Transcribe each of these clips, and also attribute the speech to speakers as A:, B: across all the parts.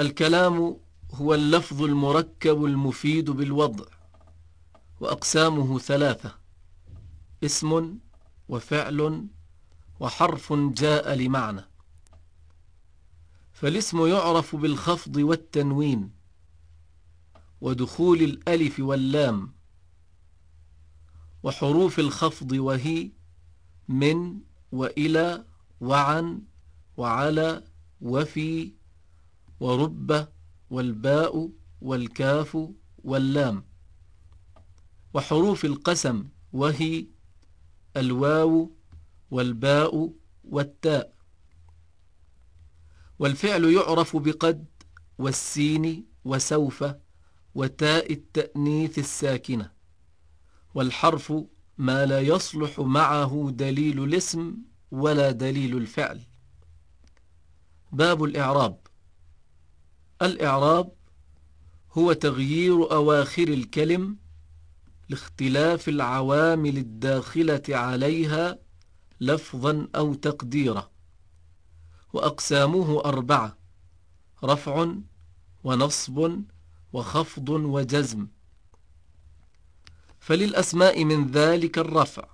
A: الكلام هو اللفظ المركب المفيد بالوضع وأقسامه ثلاثة اسم وفعل وحرف جاء لمعنى. فالاسم يعرف بالخفض والتنوين ودخول الألف واللام وحروف الخفض وهي من وإلى وعن وعلى وفي ورب والباء والكاف واللام. وحروف القسم وهي الواو والباء والتاء. والفعل يعرف بقد والسين وسوف وتاء التأنيث الساكنة. والحرف ما لا يصلح معه دليل الاسم ولا دليل الفعل. باب الإعراب. الإعراب هو تغيير أواخر الكلم لاختلاف العوامل الداخلة عليها لفظا أو تقديرا وأقسامه أربعة رفع ونصب وخفض وجزم. فللأسماء من ذلك الرفع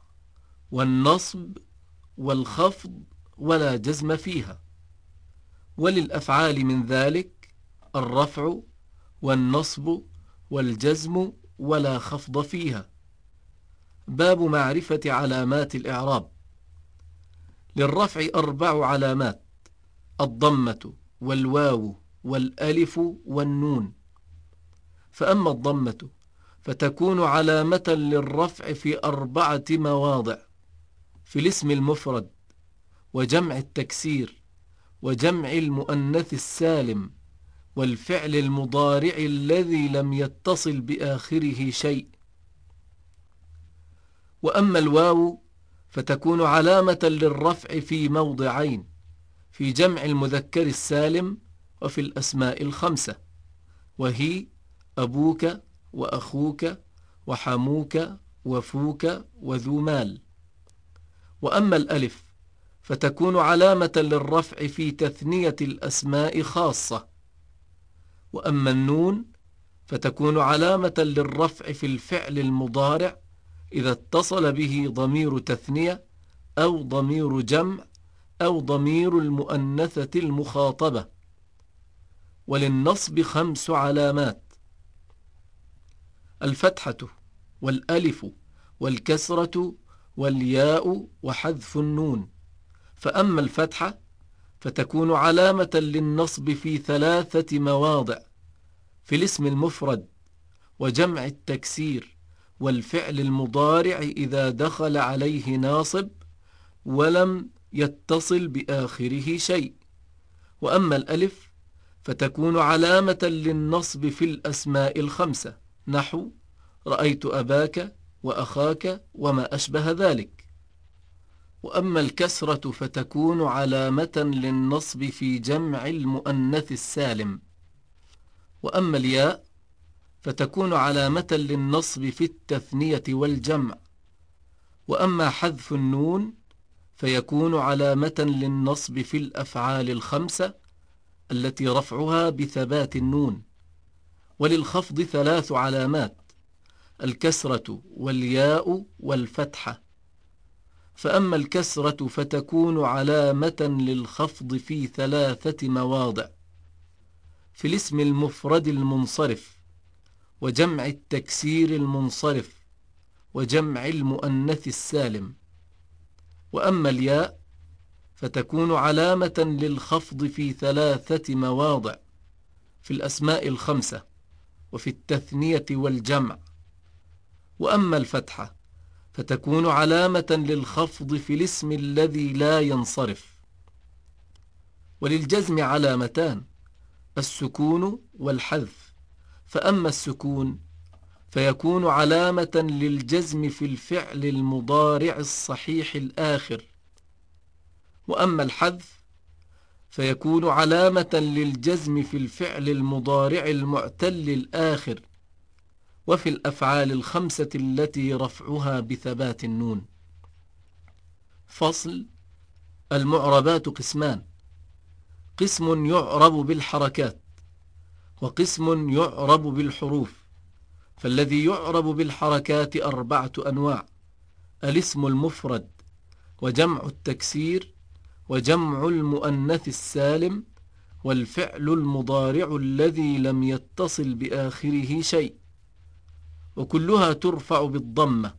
A: والنصب والخفض ولا جزم فيها وللأفعال من ذلك الرفع والنصب والجزم ولا خفض فيها. باب معرفة علامات الإعراب. للرفع أربع علامات الضمة والواو والألف والنون. فأما الضمة فتكون علامة للرفع في أربعة مواضع في الاسم المفرد وجمع التكسير وجمع المؤنث السالم. والفعل المضارع الذي لم يتصل بآخره شيء. وأما الواو فتكون علامة للرفع في موضعين في جمع المذكر السالم وفي الأسماء الخمسة. وهي أبوك وأخوك وحموك وفوك وذو مال. وأما الألف فتكون علامة للرفع في تثنية الأسماء خاصة. وأما النون فتكون علامة للرفع في الفعل المضارع إذا اتصل به ضمير تثنية أو ضمير جمع أو ضمير المؤنثة المخاطبة. وللنصب خمس علامات. الفتحة والألف والكسرة والياء وحذف النون. فأما الفتحة فتكون علامة للنصب في ثلاثة مواضع في الاسم المفرد وجمع التكسير والفعل المضارع إذا دخل عليه ناصب ولم يتصل بآخره شيء. وأما الألف فتكون علامة للنصب في الأسماء الخمسة نحو رأيت أباك وأخاك وما أشبه ذلك. وأما الكسرة فتكون علامة للنصب في جمع المؤنث السالم. وأما الياء فتكون علامة للنصب في التثنية والجمع. وأما حذف النون فيكون علامة للنصب في الأفعال الخمسة التي رفعها بثبات النون. وللخفض ثلاث علامات الكسرة والياء والفتحة. فأما الكسرة فتكون علامة للخفض في ثلاثة مواضع. في الاسم المفرد المنصرف وجمع التكسير المنصرف وجمع المؤنث السالم. وأما الياء فتكون علامة للخفض في ثلاثة مواضع في الأسماء الخمسة وفي التثنية والجمع. وأما الفتحة فتكون علامة للخفض في الاسم الذي لا ينصرف. وللجزم علامتان السكون والحذف. فأما السكون فيكون علامة للجزم في الفعل المضارع الصحيح الآخر. وأما الحذف فيكون علامة للجزم في الفعل المضارع المعتل الآخر. وفي الأفعال الخمسة التي رفعها بثبات النون. فصل المعربات قسمان. قسم يعرب بالحركات وقسم يعرب بالحروف. فالذي يعرب بالحركات أربعة أنواع الاسم المفرد وجمع التكسير وجمع المؤنث السالم والفعل المضارع الذي لم يتصل بآخره شيء. وكلها ترفع بالضمة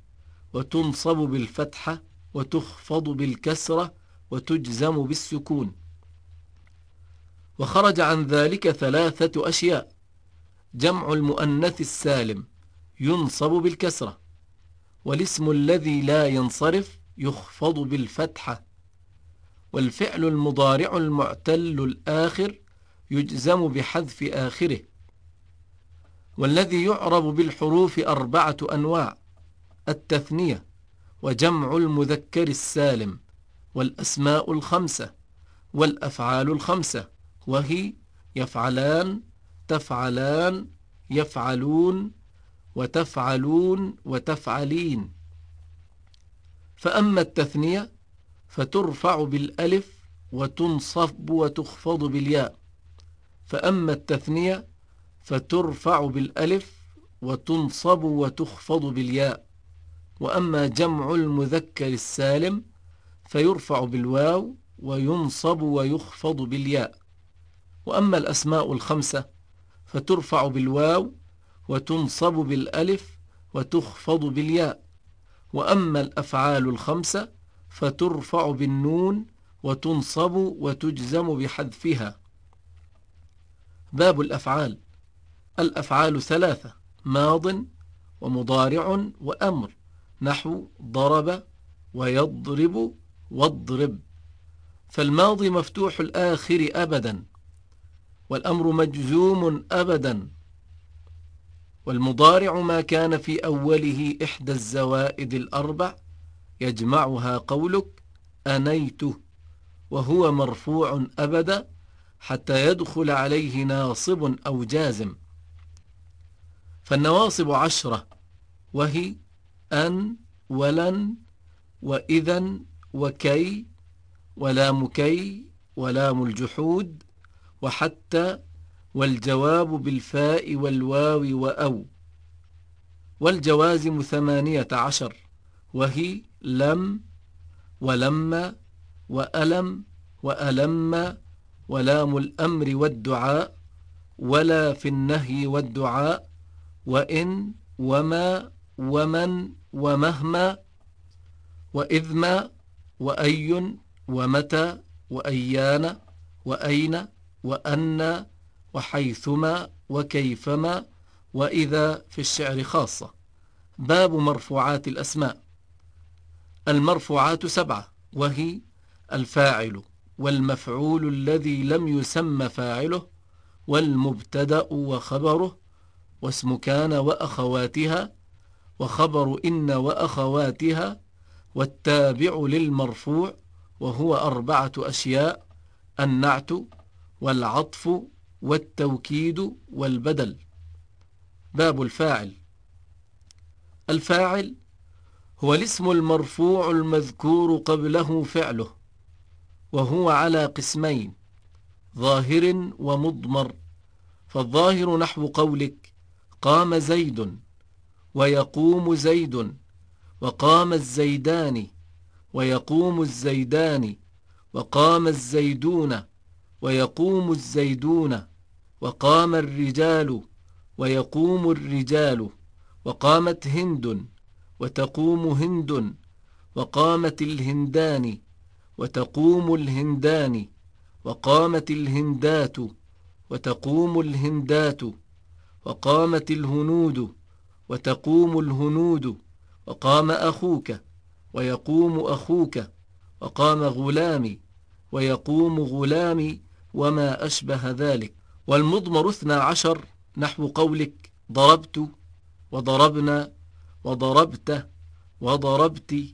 A: وتنصب بالفتحة وتخفض بالكسرة وتجزم بالسكون. وخرج عن ذلك ثلاثة أشياء. جمع المؤنث السالم ينصب بالكسرة. والاسم الذي لا ينصرف يخفض بالفتحة. والفعل المضارع المعتل الآخر يجزم بحذف آخره. والذي يعرب بالحروف أربعة أنواع التثنية وجمع المذكر السالم والأسماء الخمسة والأفعال الخمسة وهي يفعلان تفعلان يفعلون وتفعلون وتفعلين. فأما التثنية فترفع بالألف وتنصب وتخفض بالياء. فأما التثنية فترفع بالألف وتنصب وتخفض بالياء. وأما جمع المذكر السالم فيرفع بالواو وينصب ويخفض بالياء. وأما الأسماء الخمسة فترفع بالواو وتنصب بالألف وتخفض بالياء. وأما الأفعال الخمسة فترفع بالنون وتنصب وتجزم بحذفها. باب الأفعال. الأفعال ثلاثة ماض ومضارع وأمر نحو ضرب ويضرب واضرب. فالماضي مفتوح الآخر أبدا والأمر مجزوم أبدا والمضارع ما كان في أوله إحدى الزوائد الأربع. يجمعها قولك أنيت وهو مرفوع أبدا حتى يدخل عليه ناصب أو جازم. فالنواصب عشرة. وهي أن ولن وإذا وكي ولام كي ولام الجحود وحتى والجواب بالفاء والواو وأو. والجوازم ثمانية عشر. وهي لم ولما وألم وألم ولام الأمر والدعاء ولا في النهي والدعاء وإن وما ومن ومهما وإذما وأي ومتى وأيان وأين وأن وحيثما وكيفما وإذا في الشعر خاصة. باب مرفوعات الأسماء. المرفوعات سبعة وهي الفاعل والمفعول الذي لم يسم فاعله والمبتدأ وخبره واسم كان وأخواتها وخبر إن وأخواتها والتابع للمرفوع وهو أربعة أشياء النعت والعطف والتوكيد والبدل. باب الفاعل. الفاعل هو الاسم المرفوع المذكور قبله فعله وهو على قسمين ظاهر ومضمر فالظاهر نحو قولك قام زيد ويقوم زيد وقام الزيدان ويقوم الزيدان وقام الزيدون ويقوم الزيدون وقام الرجال ويقوم الرجال وقامت هند وتقوم هند وقامت الهندان وتقوم الهندان وقامت الهندات وتقوم الهندات وقامت الهنود وتقوم الهنود وقام أخوك ويقوم أخوك وقام غلامي ويقوم غلامي وما أشبه ذلك. والمضمر اثنى عشر نحو قولك ضربت وضربنا وضربت وضربت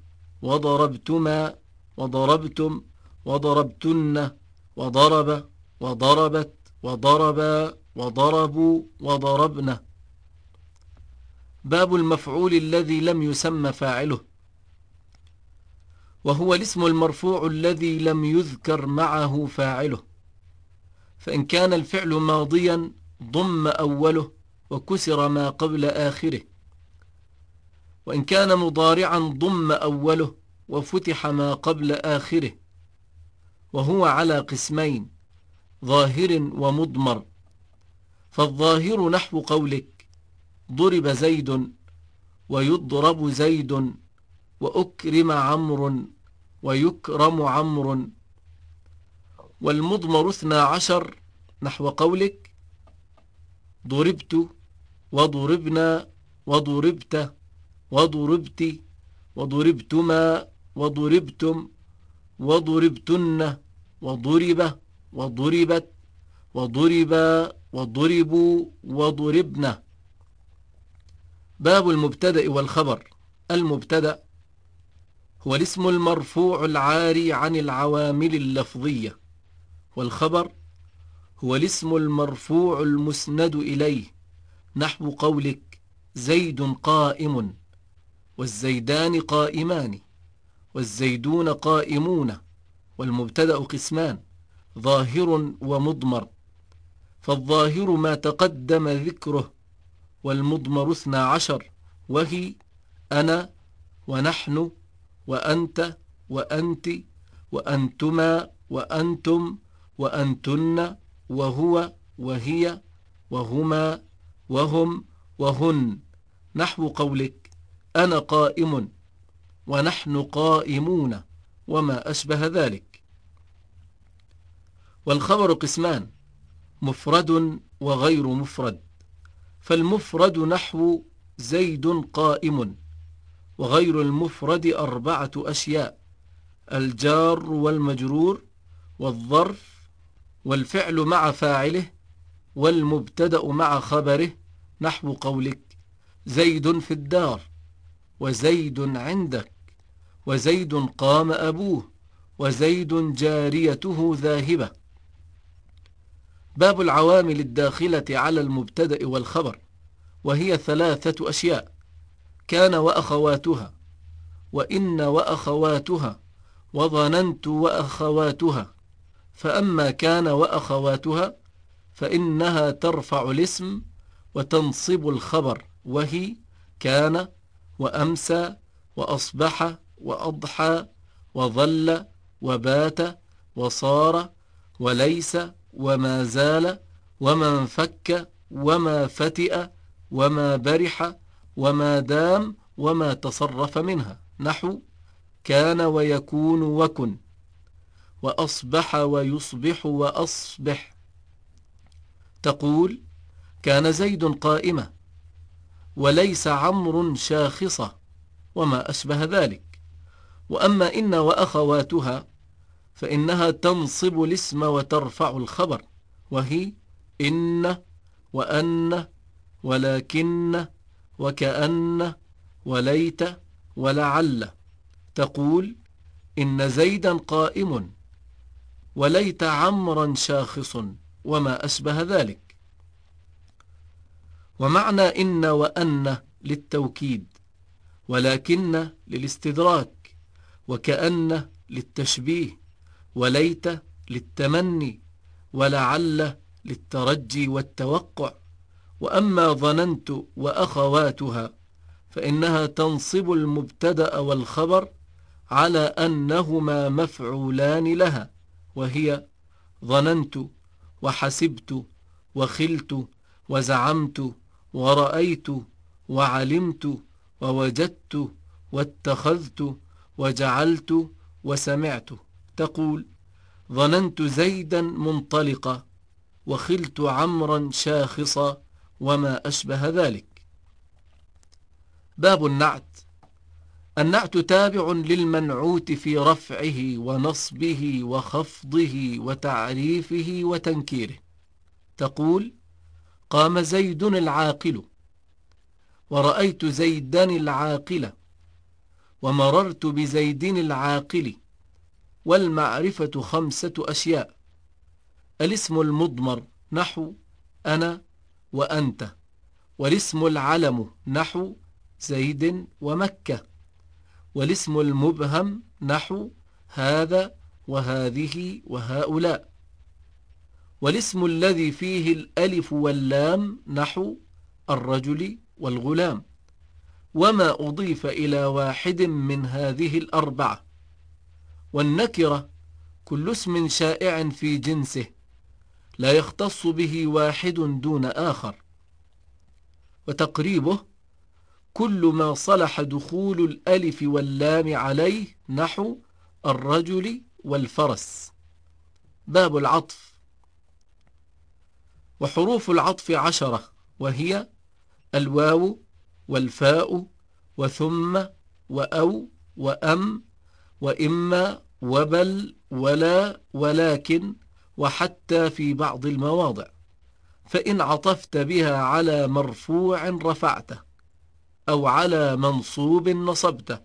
A: وضربتما وضربتم وضربتن وضرب وضربت وضربا. وضربوا وضربنا. باب المفعول الذي لم يسمى فاعله. وهو الاسم المرفوع الذي لم يذكر معه فاعله. فإن كان الفعل ماضيا ضم أوله وكسر ما قبل آخره. وإن كان مضارعا ضم أوله وفتح ما قبل آخره. وهو على قسمين ظاهر ومضمر. فالظاهر نحو قولك. ضرب زيد ويضرب زيد وأكرم عمرو ويكرم عمرو. والمضمر اثنى عشر نحو قولك. ضربت وضربنا وضربت وضربت وضربتما وضربتم. وضربتن وضرب وضربت وضربا وضربوا وضربن باب المبتدأ والخبر. المبتدأ هو الاسم المرفوع العاري عن العوامل اللفظية والخبر هو الاسم المرفوع المسند إليه. نحو قولك زيد قائم والزيدان قائمان والزيدون قائمون والمبتدأ قسمان ظاهر ومضمر. فالظاهر ما تقدم ذكره والمضمر اثنى عشر وهي أنا ونحن وأنت وأنت وأنتما وأنتم وأنتن وهو وهي وهما وهم وهن. نحو قولك أنا قائم ونحن قائمون وما أشبه ذلك. والخبر قسمان مفرد وغير مفرد فالمفرد نحو زيد قائم وغير المفرد أربعة أشياء الجار والمجرور والظرف والفعل مع فاعله والمبتدأ مع خبره نحو قولك زيد في الدار وزيد عندك وزيد قام أبوه وزيد جاريته ذاهبة. باب العوامل الداخلة على المبتدأ والخبر وهي ثلاثة أشياء كان وأخواتها وإن وأخواتها وظننت وأخواتها فأما كان وأخواتها فإنها ترفع الاسم وتنصب الخبر وهي كان وأمسى وأصبح وأضحى وظل وبات وصار وليس وما زال وما انفك وما فتئ وما برح وما دام وما تصرف منها. نحو كان ويكون وكن وأصبح ويصبح وأصبح. تقول كان زيد قائمة وليس عمر شاخصة وما أشبه ذلك. وأما إن وأخواتها فإنها تنصب الاسم وترفع الخبر. وهي إن وأن ولكن وكأن وليت ولعل. تقول إن زيدا قائم وليت عمرا شاخص وما أشبه ذلك. ومعنى إن وأن للتوكيد ولكن للاستدراك وكأن للتشبيه. وليت للتمني ولعل للترجي والتوقع وأما ظننت وأخواتها فإنها تنصب المبتدأ والخبر على أنهما مفعولان لها وهي ظننت وحسبت وخلت وزعمت ورأيت وعلمت ووجدت واتخذت وجعلت وسمعت تقول ظننت زيدا منطلقا وخلت عمرا شاخصا وما أشبه ذلك. باب النعت. النعت تابع للمنعوت في رفعه ونصبه وخفضه وتعريفه وتنكيره. تقول قام زيد العاقل ورأيت زيدا العاقل ومررت بزيد العاقل والمعرفة خمسة أشياء. الاسم المضمر نحو أنا وأنت والاسم العلم نحو زيد ومكة والاسم المبهم نحو هذا وهذه وهؤلاء والاسم الذي فيه الألف واللام نحو الرجل والغلام. وما أضيف إلى واحد من هذه الأربعة. والنكرة كل اسم شائع في جنسه لا يختص به واحد دون آخر. وتقريبه كل ما صلح دخول الألف واللام عليه نحو الرجل والفرس. باب العطف. وحروف العطف عشرة وهي الواو والفاء وثم وأو وأم وإما وبل ولا ولكن وحتى في بعض المواضع. فإن عطفت بها على مرفوع رفعته أو على منصوب نصبته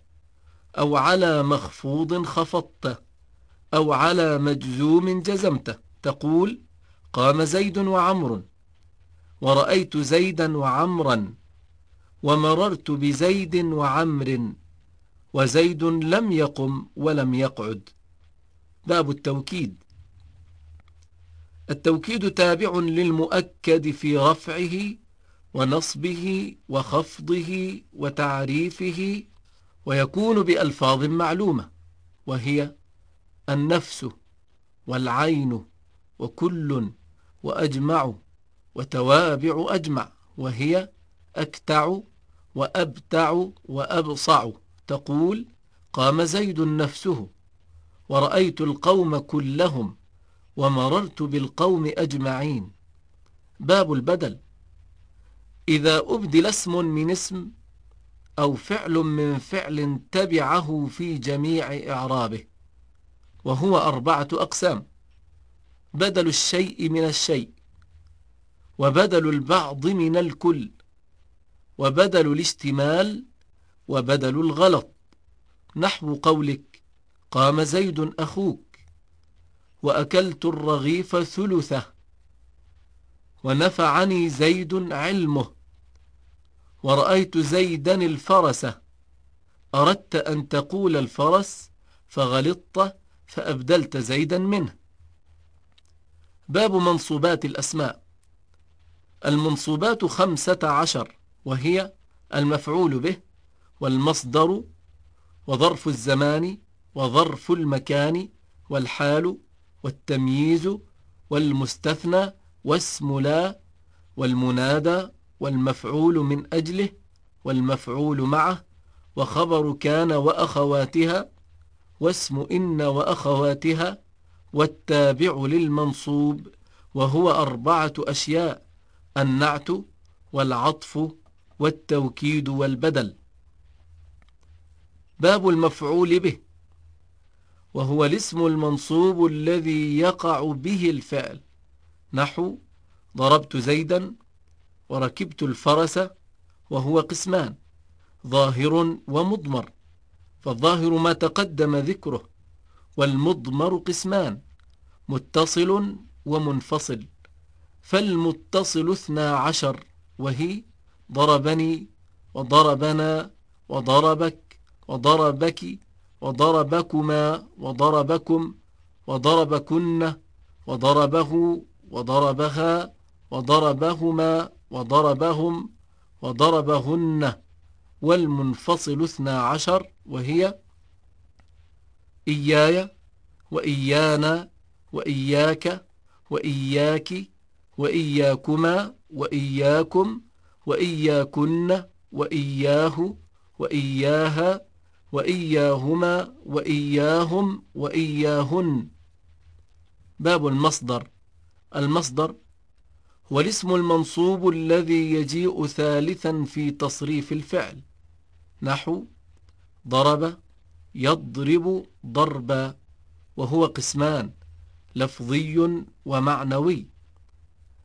A: أو على مخفوض خفضته أو على مجزوم جزمته تقول قام زيد وعمر ورأيت زيدا وعمرا ومررت بزيد وعمر وزيد لم يقم ولم يقعد. باب التوكيد. التوكيد تابع للمؤكد في رفعه ونصبه وخفضه وتعريفه ويكون بألفاظ معلومة وهي النفس والعين وكل وأجمع وتوابع أجمع وهي أكتع وأبتع وأبصع. تقول قام زيد نفسه ورأيت القوم كلهم ومررت بالقوم أجمعين. باب البدل. إذا أبدل اسم من اسم أو فعل من فعل تبعه في جميع إعرابه وهو أربعة أقسام. بدل الشيء من الشيء وبدل البعض من الكل وبدل الاشتمال وبدل الغلط. نحو قولك قام زيد أخوك وأكلت الرغيف ثلثه ونفعني زيد علمه ورأيت زيدا الفرس. أردت أن تقول الفرس فغلطت فأبدلت زيدا منه. باب منصوبات الأسماء. المنصوبات خمسة عشر وهي المفعول به والمصدر وظرف الزمان وظرف المكان والحال والتمييز والمستثنى واسم لا والمنادى والمفعول من أجله والمفعول معه وخبر كان وأخواتها واسم إن وأخواتها والتابع للمنصوب وهو أربعة أشياء النعت والعطف والتوكيد والبدل باب المفعول به وهو الاسم المنصوب الذي يقع به الفعل. نحو ضربت زيدا وركبت الفرس وهو قسمان ظاهر ومضمر فالظاهر ما تقدم ذكره والمضمر قسمان متصل ومنفصل فالمتصل اثنا عشر وهي ضربني وضربنا وضربك وضربك وضربكما وضربكم وضربكن وضربه وضربها وضربهما وضربهم وضربهن. والمنفصل اثنا عشر وهي إياي وإيانا وإياك وإياك وإياكما وإياكم وإياكن وإياه وإياها وإياهما وإياهم وإياهن. باب المصدر. المصدر هو الاسم المنصوب الذي يجيء ثالثا في تصريف الفعل. نحو ضرب يضرب ضربا وهو قسمان لفظي ومعنوي.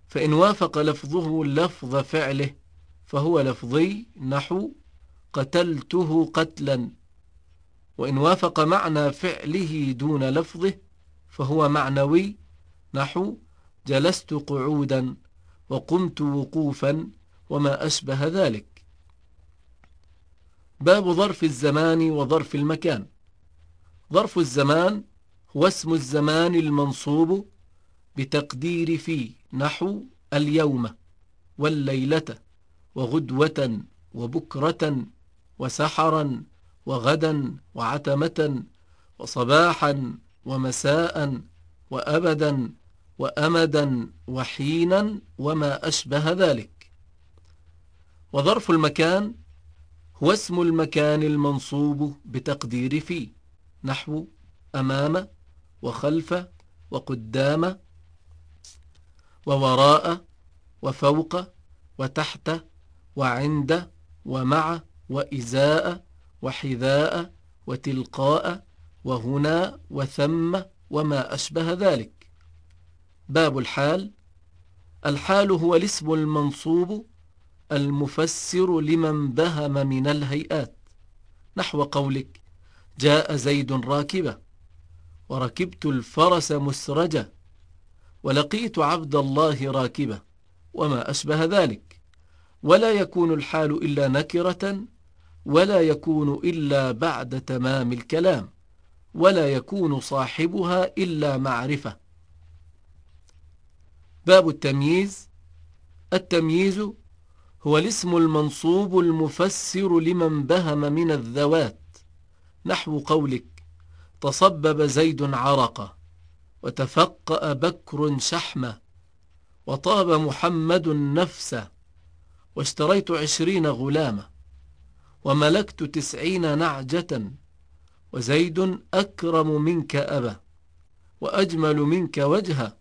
A: فإن وافق لفظه لفظ فعله فهو لفظي. نحو قتلته قتلا. وإن وافق معنى فعله دون لفظه فهو معنوي. نحو جلست قعودا وقمت وقوفا وما أشبه ذلك. باب ظرف الزمان وظرف المكان. ظرف الزمان هو اسم الزمان المنصوب بتقدير في نحو اليوم والليلة وغدوة وبكرة وسحرا وغدا وعتمة وصباحا ومساء وأبدا وأمدا وحينا وما أشبه ذلك. وظرف المكان هو اسم المكان المنصوب بتقدير في نحو أمام وخلف وقدام ووراء وفوق وتحت وعند ومع وإزاء وحذاء وتلقاء وهنا وثم وما أشبه ذلك. باب الحال. الحال هو الاسم المنصوب المفسر لمن بهم من الهيئات. نحو قولك جاء زيد راكبة وركبت الفرس مسرجة ولقيت عبد الله راكبة وما أشبه ذلك. ولا يكون الحال إلا نكرة ولا يكون إلا بعد تمام الكلام ولا يكون صاحبها إلا معرفة. باب التمييز. التمييز هو الاسم المنصوب المفسر لمن بهم من الذوات. نحو قولك تصبب زيد عرقا وتفقأ بكر شحمة وطاب محمد نفسه واشتريت عشرين غلامة. وملكت تسعين نعجة وزيد أكرم منك أبا وأجمل منك وجها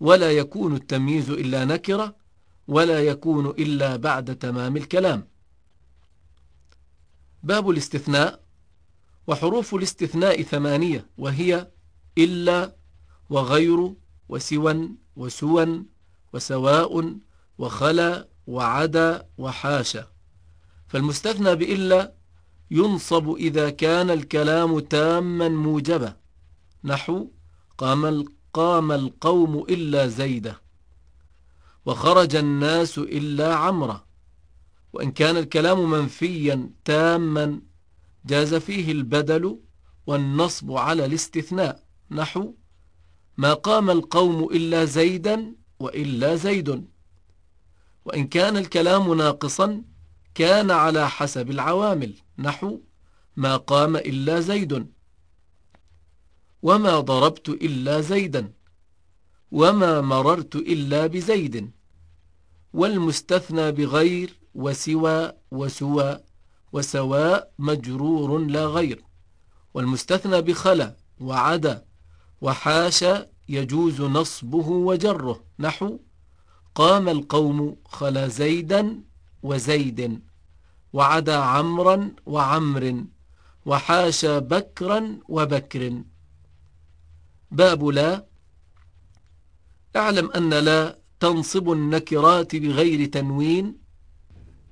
A: ولا يكون التمييز إلا نكرة ولا يكون إلا بعد تمام الكلام. باب الاستثناء وحروف الاستثناء ثمانية وهي إلا وغير وسوى وسوى وسواء وخلا وعدا وحاشا. فالمستثنى بإلا ينصب إذا كان الكلام تاما موجبا. نحو قام, قام القوم إلا زيدة وخرج الناس إلا عمرة وإن كان الكلام منفيا تاما جاز فيه البدل والنصب على الاستثناء. نحو ما قام القوم إلا زيدا وإلا زيد. وإن كان الكلام ناقصا كان على حسب العوامل. نحو ما قام إلا زيد. وما ضربت إلا زيدا. وما مررت إلا بزيد. والمستثنى بغير وسوى وسوى وسواء مجرور لا غير. والمستثنى بخلا وعدا. وحاشا يجوز نصبه وجره. نحو قام القوم خلا زيدا وزيد وعدا عمرا وعمر وحاشا بكرا وبكر. باب لا اعلم أن لا تنصب النكرات بغير تنوين.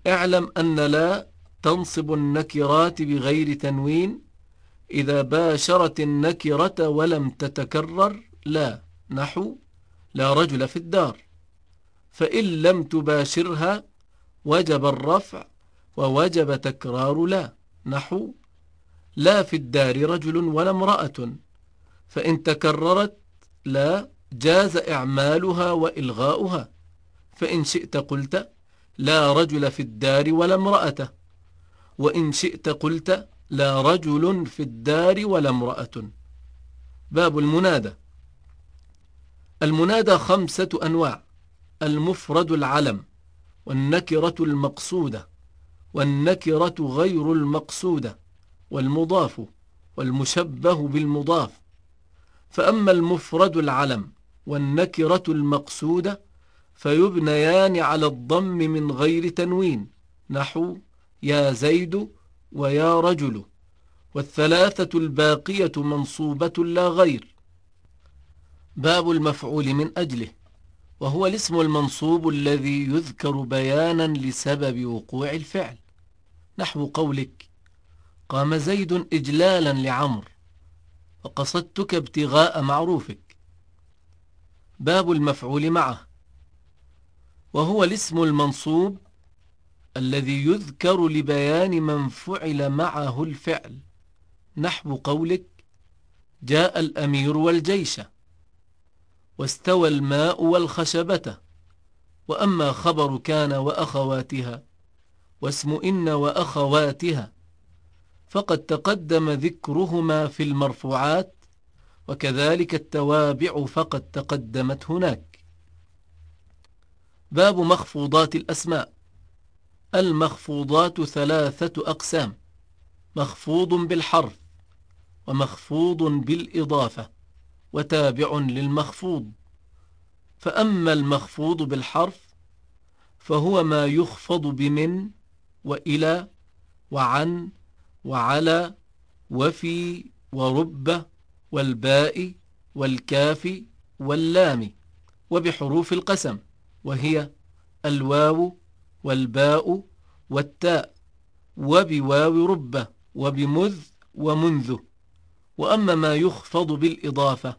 A: اعلم أن لا تنصب النكرات بغير تنوين. إذا باشرت النكرة ولم تتكرر لا نحو لا رجل في الدار. فإن لم تباشرها وجب الرفع ووجب تكرار لا. نحو لا في الدار رجل ولا امرأة. فإن تكررت لا جاز إعمالها وإلغاؤها. فإن شئت قلت لا رجل في الدار ولا امرأة. وإن شئت قلت لا رجل في الدار ولا امرأة. باب المنادى. المنادى خمسة أنواع. المفرد العلم. والنكرة المقصودة والنكرة غير المقصودة والمضاف والمشبه بالمضاف. فأما المفرد العلم والنكرة المقصودة فيبنيان على الضم من غير تنوين نحو يا زيد ويا رجل. والثلاثة الباقية منصوبة لا غير. باب المفعول من أجله. وهو الاسم المنصوب الذي يذكر بيانا لسبب وقوع الفعل. نحو قولك قام زيد إجلالا لعمر وقصدتك ابتغاء معروفك. باب المفعول معه. وهو الاسم المنصوب الذي يذكر لبيان من فعل معه الفعل. نحو قولك جاء الأمير والجيش. واستوى الماء والخشبة. وأما خبر كان وأخواتها واسم إن وأخواتها. فقد تقدم ذكرهما في المرفوعات وكذلك التوابع فقد تقدمت هناك. باب مخفوضات الأسماء. المخفوضات ثلاثة أقسام مخفوض بالحرف ومخفوض بالإضافة. وتابع للمخفوض. فأما المخفوض بالحرف فهو ما يخفض بمن وإلى وعن وعلى وفي ورب والباء والكاف واللام وبحروف القسم وهي الواو والباء والتاء وبواو رب وبمذ ومنذ. وأما ما يخفض بالإضافة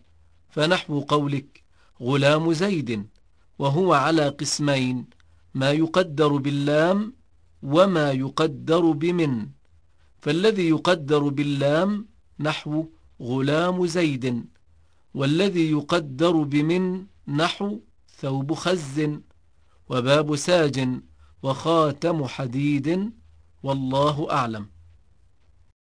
A: فنحو قولك غلام زيد وهو على قسمين ما يقدر باللام وما يقدر بمن. فالذي يقدر باللام نحو غلام زيد والذي يقدر بمن نحو ثوب خز. وباب ساج وخاتم حديد والله أعلم.